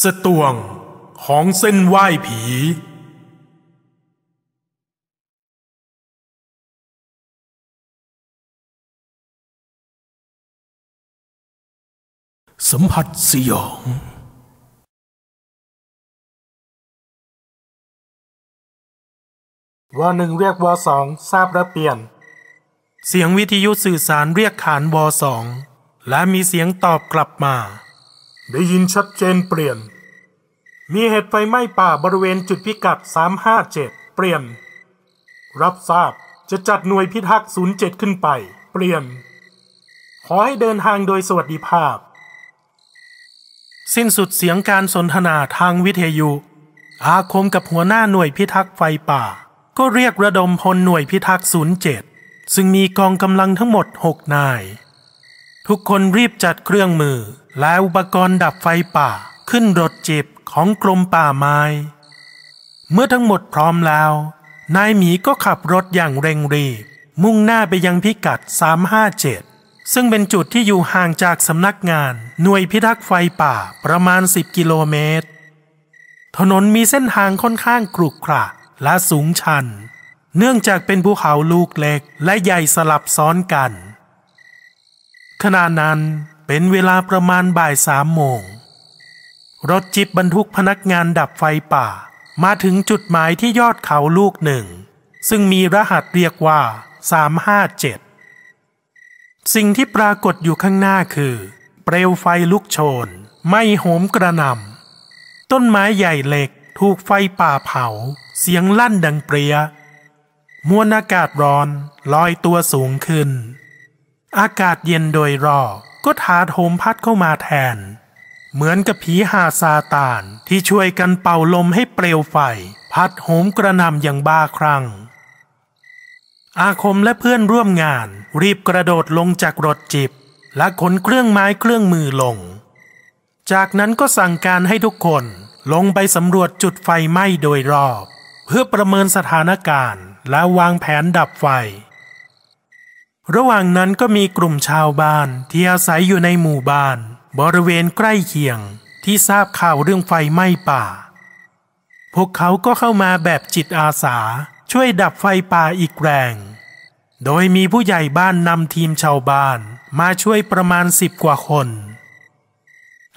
สตวงของเส้นไหว้ผี สัมผัสสยองวหนึ่งเรียกวสองทราบและเปลี่ยน เสียงวิทยุสื่อสารเรียกขานวสองและมีเสียงตอบกลับมา ได้ยินชัดเจนเปลี่ยน มีเหตุไฟไหม้ป่าบริเวณจุดพิกัด 357 เปลี่ยน รับทราบจะจัดหน่วยพิทักษ์ 07 ขึ้นไป เปลี่ยน ขอให้เดินทางโดยสวัสดิภาพ สิ้นสุดเสียงการสนทนาทางวิทยุ อาคมกับหัวหน้าหน่วยพิทักษ์ไฟป่า ก็เรียกระดมพลหน่วยพิทักษ์ 07 ซึ่งมีกองกำลังทั้งหมด 6 นาย ทุกคนรีบจัดเครื่องมือ และอุปกรณ์ดับไฟป่าขึ้นรถจิบของกรมป่าไม้ เมื่อทั้งหมดพร้อมแล้ว นายหมีก็ขับรถอย่างเร่งรีบ มุ่งหน้าไปยังพิกัด 357 ซึ่งเป็นจุดที่อยู่ห่างจากสำนักงานหน่วยพิทักษ์ไฟป่าประมาณ 10 กิโลเมตร ถนนมีเส้นทางค่อนข้างกรุขระและสูงชัน เนื่องจากเป็นภูเขาลูกเล็กและใหญ่สลับซ้อนกันขณะนั้น เป็นเวลาประมาณบ่ายสามโมง รถจิบบรรทุกพนักงานดับไฟป่า มาถึงจุดหมายที่ยอดเขาลูกหนึ่ง ซึ่งมีรหัสเรียกว่า 357 สิ่งที่ปรากฏอยู่ข้างหน้าคือ เปลวไฟลุกโชน ไม่โหมกระหน่ำต้นไม้ใหญ่เล็กถูกไฟป่าเผา เสียงลั่นดังเปรียมวลอากาศร้อนลอยตัวสูงขึ้น อากาศเย็นโดยรอบ ก็ถาโถมพัดเข้ามาแทน เหมือนกับผีหาซาตานที่ช่วยกันเป่าลมให้เปลวไฟ พัดโหมกระนำอย่างบ้าคลั่งอาคมและเพื่อนร่วมงานรีบกระโดดลงจากรถจิบ และขนเครื่องไม้เครื่องมือลง จากนั้นก็สั่งการให้ทุกคนลงไปสำรวจจุดไฟไหม้โดยรอบ เพื่อประเมินสถานการณ์และวางแผนดับไฟ ระหว่างนั้นก็มีกลุ่มชาวบ้านที่อาศัยอยู่ในหมู่บ้าน บริเวณใกล้เคียงที่ทราบข่าวเรื่องไฟไหม้ป่า พวกเขาก็เข้ามาแบบจิตอาสาช่วยดับไฟป่าอีกแรง โดยมีผู้ใหญ่บ้านนำทีมชาวบ้านมาช่วยประมาณสิบกว่าคน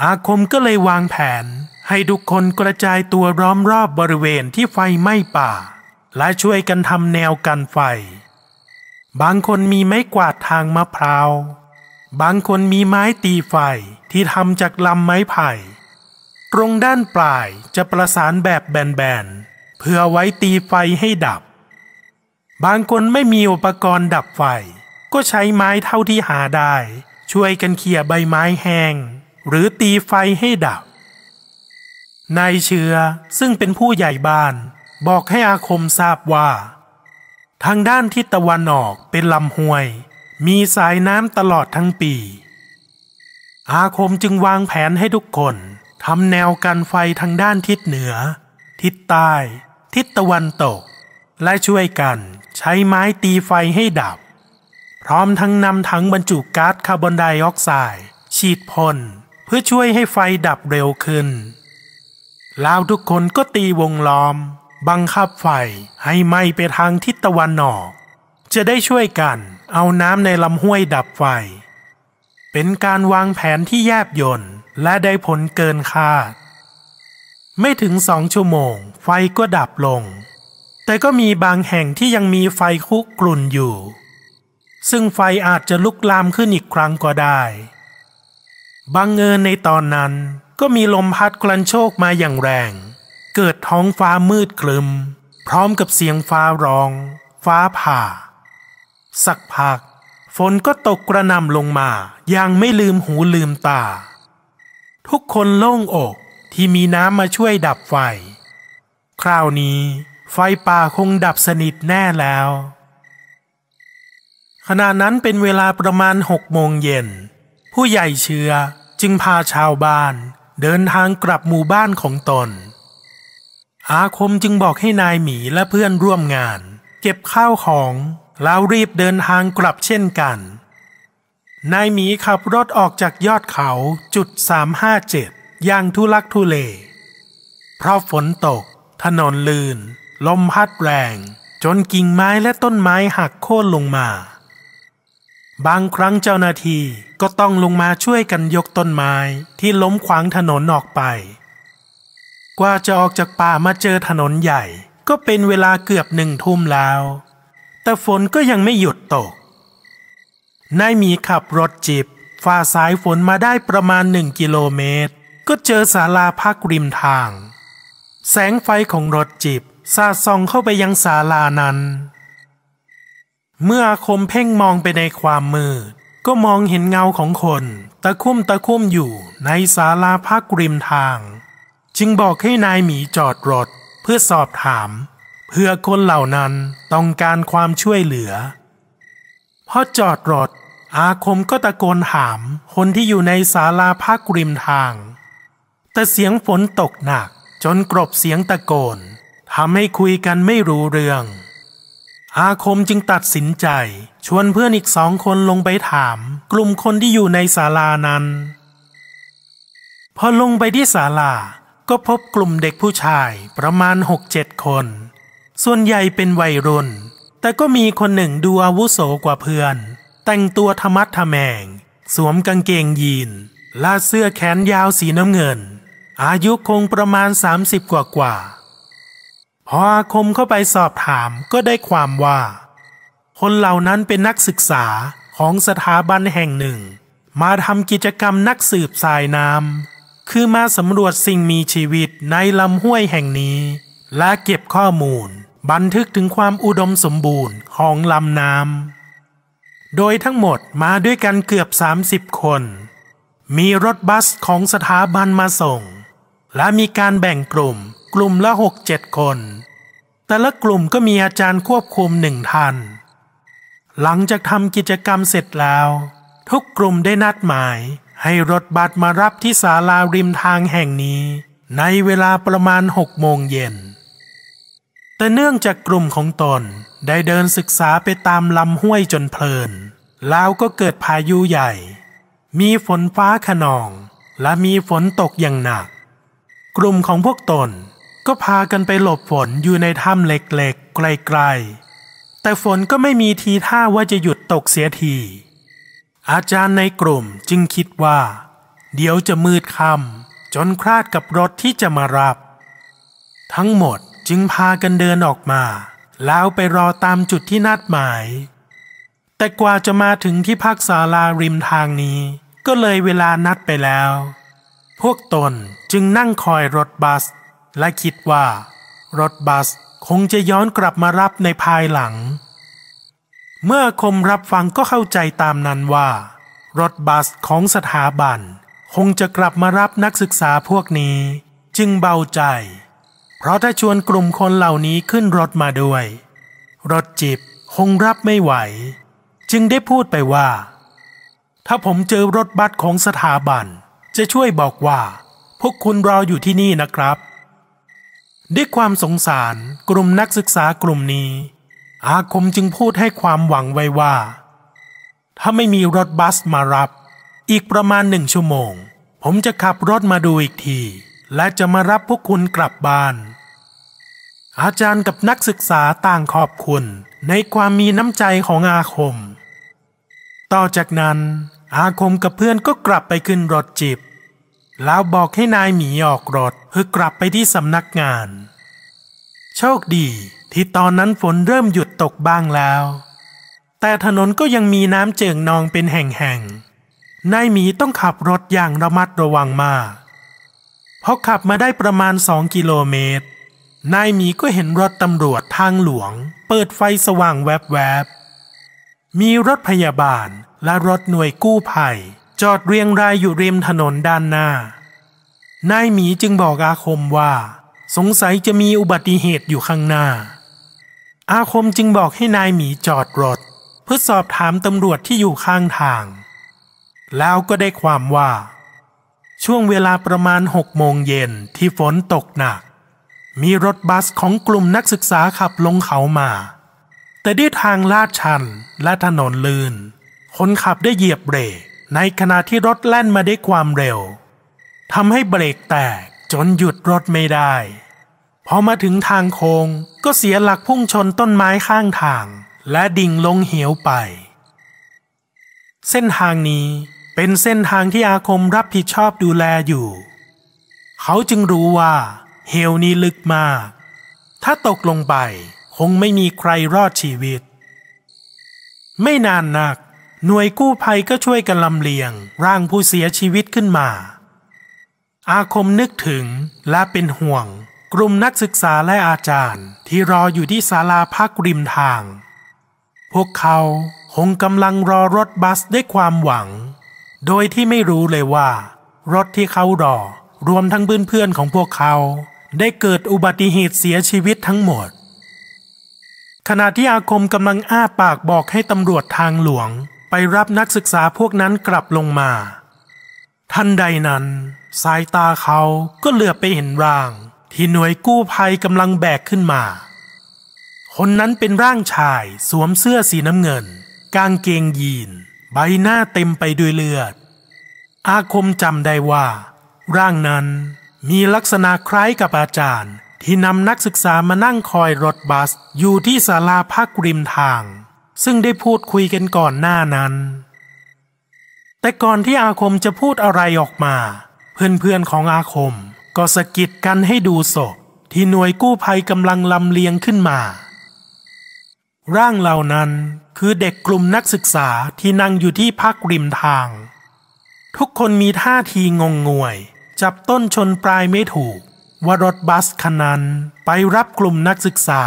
อาคมก็เลยวางแผนให้ทุกคนกระจายตัวล้อมรอบบริเวณที่ไฟไหม้ป่า และช่วยกันทำแนวกันไฟ บางคนมีไม้กวาดทางมะพร้าว บางคนมีไม้ตีไฟที่ทำจากลำไม้ไผ่ ตรงด้านปลายจะประสานแบบแบนๆ เพื่อไว้ตีไฟให้ดับ บางคนไม่มีอุปกรณ์ดับไฟ ก็ใช้ไม้เท่าที่หาได้ ช่วยกันเขี่ยใบไม้แห้ง หรือตีไฟให้ดับ นายเชื้อซึ่งเป็นผู้ใหญ่บ้าน บอกให้อาคมทราบว่า ทางด้านทิศตะวันออกเป็นลำห้วย มีสายน้ำตลอดทั้งปี อาคมจึงวางแผนให้ทุกคนทำแนวกันไฟทางด้านทิศเหนือ ทิศใต้ ทิศตะวันตก และช่วยกันใช้ไม้ตีไฟให้ดับ พร้อมทั้งนำถังบรรจุก๊าซคาร์บอนไดออกไซด์ฉีดพ่นเพื่อช่วยให้ไฟดับเร็วขึ้นแล้วทุกคนก็ตีวงล้อม บังคับไฟให้ไหม้ไปทางทิศตะวันออก จะได้ช่วยกันเอาน้ำในลำห้วยดับไฟ เป็นการวางแผนที่แยบยนต์และได้ผลเกินคาด ไม่ถึงสองชั่วโมง ไฟก็ดับลง แต่ก็มีบางแห่งที่ยังมีไฟคุกรุ่นอยู่ ซึ่งไฟอาจจะลุกลามขึ้นอีกครั้งก็ได้ บางเอิญในตอนนั้นก็มีลมพัดกลันโชกมาอย่างแรง เกิดท้องฟ้ามืดคลึม พร้อมกับเสียงฟ้าร้อง ฟ้าผ่า สักพัก ฝนก็ตกกระหน่ำลงมาอย่างไม่ลืมหูลืมตา ทุกคนโล่งอกที่มีน้ำมาช่วยดับไฟ คราวนี้ ไฟป่าคงดับสนิทแน่แล้ว ขณะนั้นเป็นเวลาประมาณหกโมงเย็น ผู้ใหญ่เชื้อจึงพาชาวบ้าน เดินทางกลับหมู่บ้านของตน อาคมจึงบอกให้นายหมีและเพื่อนร่วมงาน เก็บข้าวของ แล้วรีบเดินทางกลับเช่นกัน นายหมีขับรถออกจากยอดเขาจุด 357 อย่างทุลักทุเล เพราะฝนตก ถนนลื่น ลมพัดแรง จนกิ่งไม้และต้นไม้หักโค่นลงมา บางครั้งเจ้าหน้าที่ก็ต้องลงมาช่วยกันยกต้นไม้ที่ล้มขวางถนนออกไป กว่าจะออกจากป่ามาเจอถนนใหญ่ ก็เป็นเวลาเกือบหนึ่งทุ่มแล้ว แต่ฝนก็ยังไม่หยุดตก นายมีขับรถจิบฝ่าสายฝนมาได้ประมาณหนึ่งกิโลเมตร ก็เจอศาลาพักริมทาง แสงไฟของรถจิบสาดส่องเข้าไปยังศาลานั้น เมื่อคมเพ่งมองไปในความมืด ก็มองเห็นเงาของคน ตะคุ่มตะคุ่มอยู่ในศาลาพักริมทาง จึงบอกให้นายหมีจอดรถเพื่อสอบถาม เพื่อคนเหล่านั้นต้องการความช่วยเหลือพอจอดรถอาคมก็ตะโกนถามคนที่อยู่ในศาลาพักริมทาง แต่เสียงฝนตกหนักจนกรบเสียงตะโกนทำให้คุยกันไม่รู้เรื่อง อาคมจึงตัดสินใจ ชวนเพื่อนอีกสองคนลงไปถาม กลุ่มคนที่อยู่ในศาลานั้น พอลงไปที่ศาลา ก็พบกลุ่มเด็กผู้ชายประมาณหกเจ็ดคน ส่วนใหญ่เป็นวัยรุ่น แต่ก็มีคนหนึ่งดูอาวุโสกว่าเพื่อน แต่งตัวธรรมัดทแมง สวมกางเกงยีนลาเสื้อแขนยาวสีน้ำเงิน อายุคงประมาณ 30 กว่ากว่าพออาคมเข้าไปสอบถามก็ได้ความว่า คนเหล่านั้นเป็นนักศึกษาของสถาบันแห่งหนึ่ง มาทำกิจกรรมนักสืบสายน้ำ คือมาสำรวจสิ่งมีชีวิตในลำห้วยแห่งนี้ และเก็บข้อมูล บันทึกถึงความอุดมสมบูรณ์ของลำน้ำ โดยทั้งหมดมาด้วยกันเกือบ 30 คน มีรถบัสของสถาบันมาส่ง และมีการแบ่งกลุ่มกลุ่มละหกเจ็ดคน แต่ละกลุ่มก็มีอาจารย์ควบคุมหนึ่งท่าน หลังจากทำกิจกรรมเสร็จแล้ว ทุกกลุ่มได้นัดหมาย ให้รถบัสมารับที่ศาลาริมทางแห่งนี้ ในเวลาประมาณหกโมงเย็น แต่เนื่องจากกลุ่มของตนได้เดินศึกษาไปตามลำห้วยจนเพลิน แล้วก็เกิดพายุใหญ่ มีฝนฟ้าขนอง และมีฝนตกอย่างหนัก กลุ่มของพวกตนก็พากันไปหลบฝนอยู่ในถ้ำเล็กๆ ไกลๆ แต่ฝนก็ไม่มีทีท่าว่าจะหยุดตกเสียที อาจารย์ในกลุ่มจึงคิดว่า เดี๋ยวจะมืดค่ำจนคลาดกับรถที่จะมารับ ทั้งหมดจึงพากันเดินออกมา แล้วไปรอตามจุดที่นัดหมาย แต่กว่าจะมาถึงที่พักศาลาริมทางนี้ ก็เลยเวลานัดไปแล้ว พวกตนจึงนั่งคอยรถบัส และคิดว่า รถบัสคงจะย้อนกลับมารับในภายหลัง เมื่อคมรับฟังก็เข้าใจตามนั้นว่า รถบัสของสถาบัน คงจะกลับมารับนักศึกษาพวกนี้ จึงเบาใจ เพราะถ้าชวนกลุ่มคนเหล่านี้ขึ้นรถมาด้วย รถจิบคงรับไม่ไหว จึงได้พูดไปว่า ถ้าผมเจอรถบัสของสถาบัน จะช่วยบอกว่า พวกคุณรออยู่ที่นี่นะครับ ด้วยความสงสารกลุ่มนักศึกษากลุ่มนี้ อาคมจึงพูดให้ความหวังไว้ว่า ถ้าไม่มีรถบัสมารับ อีกประมาณหนึ่งชั่วโมง ผมจะขับรถมาดูอีกที และจะมารับพวกคุณกลับบ้าน อาจารย์กับนักศึกษาต่างขอบคุณในความมีน้ำใจของอาคม ต่อจากนั้น อาคมกับเพื่อนก็กลับไปขึ้นรถจิบ แล้วบอกให้นายหมีออกรถเพื่อกลับไปที่สำนักงาน โชคดี ที่ตอนนั้นฝนเริ่มหยุดตกบ้างแล้ว แต่ถนนก็ยังมีน้ำเจิ่งนองเป็นแห่งๆนายหมีต้องขับรถอย่างระมัดระวังมากพอขับมาได้ประมาณสองกิโลเมตร นายหมีก็เห็นรถตำรวจทางหลวง เปิดไฟสว่างแวบๆ มีรถพยาบาลและรถหน่วยกู้ภัย จอดเรียงรายอยู่ริมถนนด้านหน้า นายหมีจึงบอกอาคมว่า สงสัยจะมีอุบัติเหตุอยู่ข้างหน้า อาคมจึงบอกให้นายหมีจอดรถ เพื่อสอบถามตำรวจที่อยู่ข้างทาง แล้วก็ได้ความว่า ช่วงเวลาประมาณหกโมงเย็นที่ฝนตกหนัก มีรถบัสของกลุ่มนักศึกษาขับลงเขามา แต่ด้วยทางลาดชันและถนนลื่น คนขับได้เหยียบเบรกในขณะที่รถแล่นมาด้วยความเร็วทำให้เบรกแตกจนหยุดรถไม่ได้ อมาถึงทางโค้งก็เสียหลักพุ่งชนต้นไม้ข้างทาง และดิ่งลงเหวไป เส้นทางนี้เป็นเส้นทางที่อาคมรับผิดชอบดูแลอยู่ เขาจึงรู้ว่า เหวนี้ลึกมาก ถ้าตกลงไปคงไม่มีใครรอดชีวิต ไม่นานนัก หน่วยกู้ภัยก็ช่วยกันลำเลียง ร่างผู้เสียชีวิตขึ้นมา อาคมนึกถึงและเป็นห่วง กลุ่มนักศึกษาและอาจารย์ที่รออยู่ที่ศาลาพักริมทาง พวกเขาคงกำลังรอรถบัสด้วยความหวัง โดยที่ไม่รู้เลยว่า รถที่เขารอ รวมทั้งเพื่อนๆของพวกเขา ได้เกิดอุบัติเหตุเสียชีวิตทั้งหมด ขณะที่อาคมกำลังอ้าปากบอกให้ตำรวจทางหลวง ไปรับนักศึกษาพวกนั้นกลับลงมา ทันใดนั้น สายตาเขาก็เหลือบไปเห็นร่าง ที่หน่วยกู้ภัยกำลังแบกขึ้นมา คนนั้นเป็นร่างชายสวมเสื้อสีน้ำเงิน กางเกงยีน ใบหน้าเต็มไปด้วยเลือด อาคมจำได้ว่า ร่างนั้นมีลักษณะคล้ายกับอาจารย์ที่นำนักศึกษามานั่งคอยรถบัสอยู่ที่ศาลาพักริมทาง ซึ่งได้พูดคุยกันก่อนหน้านั้น แต่ก่อนที่อาคมจะพูดอะไรออกมา เพื่อนๆของอาคม ก็สะกิดกันให้ดูศพที่หน่วยกู้ภัยกำลังลำเลียงขึ้นมา ร่างเหล่านั้นคือเด็กกลุ่มนักศึกษาที่นั่งอยู่ที่พักริมทาง ทุกคนมีท่าทีงงงวย จับต้นชนปลายไม่ถูก ว่ารถบัสคันนั้นไปรับกลุ่มนักศึกษา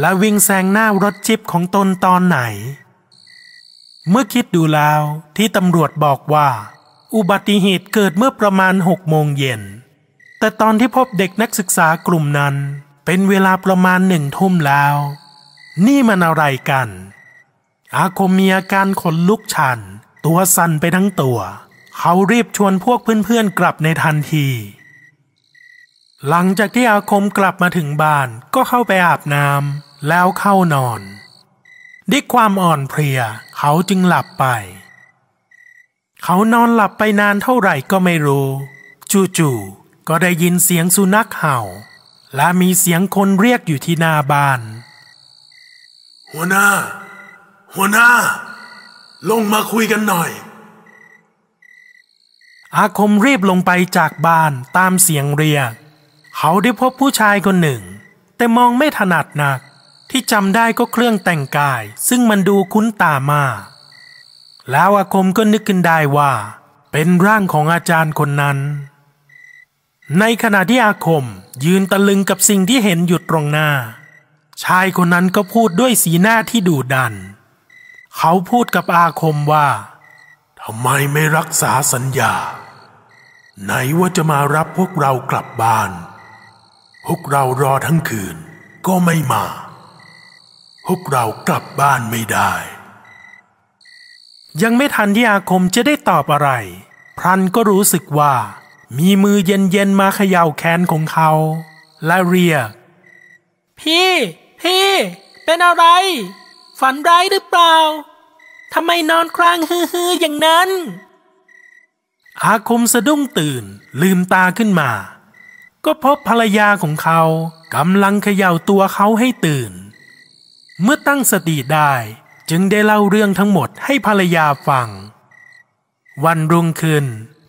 และวิ่งแซงหน้ารถจิบของตนตอนไหน เมื่อคิดดูแล้วที่ตำรวจบอกว่า อุบัติเหตุเกิดเมื่อประมาณหกโมงเย็น แต่ตอนที่พบเด็กนักศึกษากลุ่มนั้น เป็นเวลาประมาณหนึ่งทุ่มแล้ว นี่มันอะไรกัน อาคมมีอาการขนลุกชัน ตัวสั่นไปทั้งตัว เขารีบชวนพวกเพื่อนๆกลับในทันที หลังจากที่อาคมกลับมาถึงบ้านก็เข้าไปอาบน้ำแล้วเข้านอนด้วยความอ่อนเพลียเขาจึงหลับไป เขานอนหลับไปนานเท่าไหร่ก็ไม่รู้ จู่ๆ ก็ได้ยินเสียงสุนัขเห่า และมีเสียงคนเรียกอยู่ที่หน้าบ้าน หัวหน้า หัวหน้า ลงมาคุยกันหน่อย อาคมรีบลงไปจากบ้านตามเสียงเรียก เขาได้พบผู้ชายคนหนึ่ง แต่มองไม่ถนัดนัก ที่จำได้ก็เครื่องแต่งกาย ซึ่งมันดูคุ้นตามาก แล้วอาคมก็นึกขึ้นได้ว่า เป็นร่างของอาจารย์คนนั้น ในขณะที่อาคมยืนตะลึงกับสิ่งที่เห็นอยู่ตรงหน้า ชายคนนั้นก็พูดด้วยสีหน้าที่ดุดัน เขาพูดกับอาคมว่าทำไมไม่รักษาสัญญา ไหนว่าจะมารับพวกเรากลับบ้าน พวกเรารอทั้งคืนก็ไม่มา พวกเรากลับบ้านไม่ได้ ยังไม่ทันที่อาคมจะได้ตอบอะไร พรันก็รู้สึกว่า มีมือเย็นๆมาเขย่าแขนของเขา และเรียก พี่ พี่ เป็นอะไร ฝันร้ายหรือเปล่าทำไมนอนครางฮือๆอย่างนั้น อาคมสะดุ้งตื่นลืมตาขึ้นมา ก็พบภรรยาของเขากำลังเขย่าตัวเขาให้ตื่น เมื่อตั้งสติได้จึงได้เล่าเรื่องทั้งหมดให้ภรรยาฟัง วันรุ่งขึ้น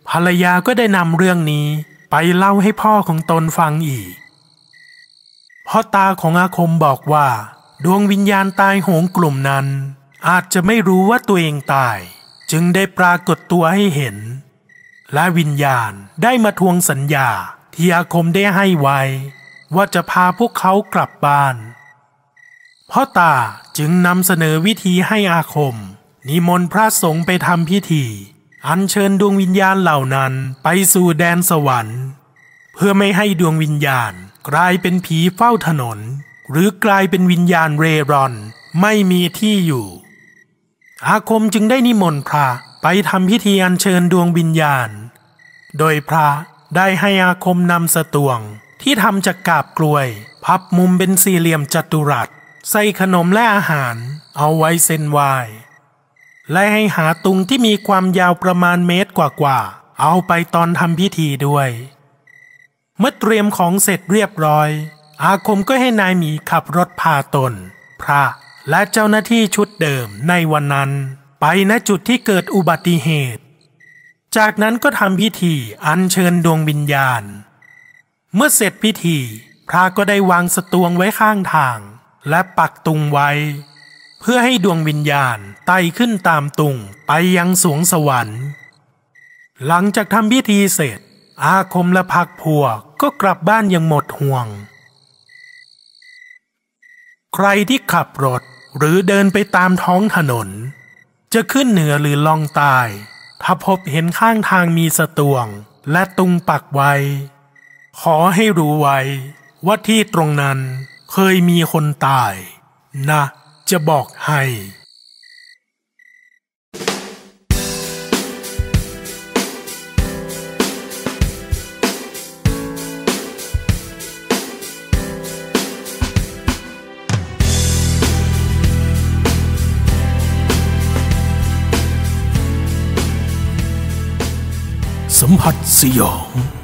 ภรรยาก็ได้นำเรื่องนี้ไปเล่าให้พ่อของตนฟังอีกพ่อตาของอาคมบอกว่า ดวงวิญญาณตายโหงกลุ่มนั้น อาจจะไม่รู้ว่าตัวเองตาย จึงได้ปรากฏตัวให้เห็น และวิญญาณได้มาทวงสัญญาที่อาคมได้ให้ไว้ ว่าจะพาพวกเขากลับบ้านพ่อตาจึงนำเสนอวิธีให้อาคม นิมนต์พระสงฆ์ไปทำพิธี อัญเชิญดวงวิญญาณเหล่านั้นไปสู่แดนสวรรค์ เพื่อไม่ให้ดวงวิญญาณกลายเป็นผีเฝ้าถนน หรือกลายเป็นวิญญาณเร่ร่อนไม่มีที่อยู่ อาคมจึงได้นิมนต์พระไปทำพิธีอัญเชิญดวงวิญญาณ โดยพระได้ให้อาคมนำสตวงที่ทำจากกาบกล้วย พับมุมเป็นสี่เหลี่ยมจัตุรัส ใส่ขนมและอาหาร เอาไว้เส้นไหว และให้หาตุงที่มีความยาวประมาณเมตรกว่าๆ เอาไปตอนทำพิธีด้วย เมื่อเตรียมของเสร็จเรียบร้อย อาคมก็ให้นายหมีขับรถพาตน พระและเจ้าหน้าที่ชุดเดิมในวันนั้น ไปณจุดที่เกิดอุบัติเหตุ จากนั้นก็ทำพิธีอัญเชิญดวงวิญญาณ เมื่อเสร็จพิธี พระก็ได้วางสตวงไว้ข้างทาง และปักตุงไว้ เพื่อให้ดวงวิญญาณไต่ขึ้นตามตุงไปยังสวงสวรรค์ หลังจากทำพิธีเสร็จ อาคมและพักพวกก็กลับบ้านอย่างหมดห่วง ใครที่ขับรถหรือเดินไปตามท้องถนน จะขึ้นเหนือหรือลองใตายถ้าพบเห็นข้างทางมีสตวงและตุงปักไว้ ขอให้รู้ไว้ว่าที่ตรงนั้นเคยมีคนตายนะ จะบอกให้สัมผัสสยอง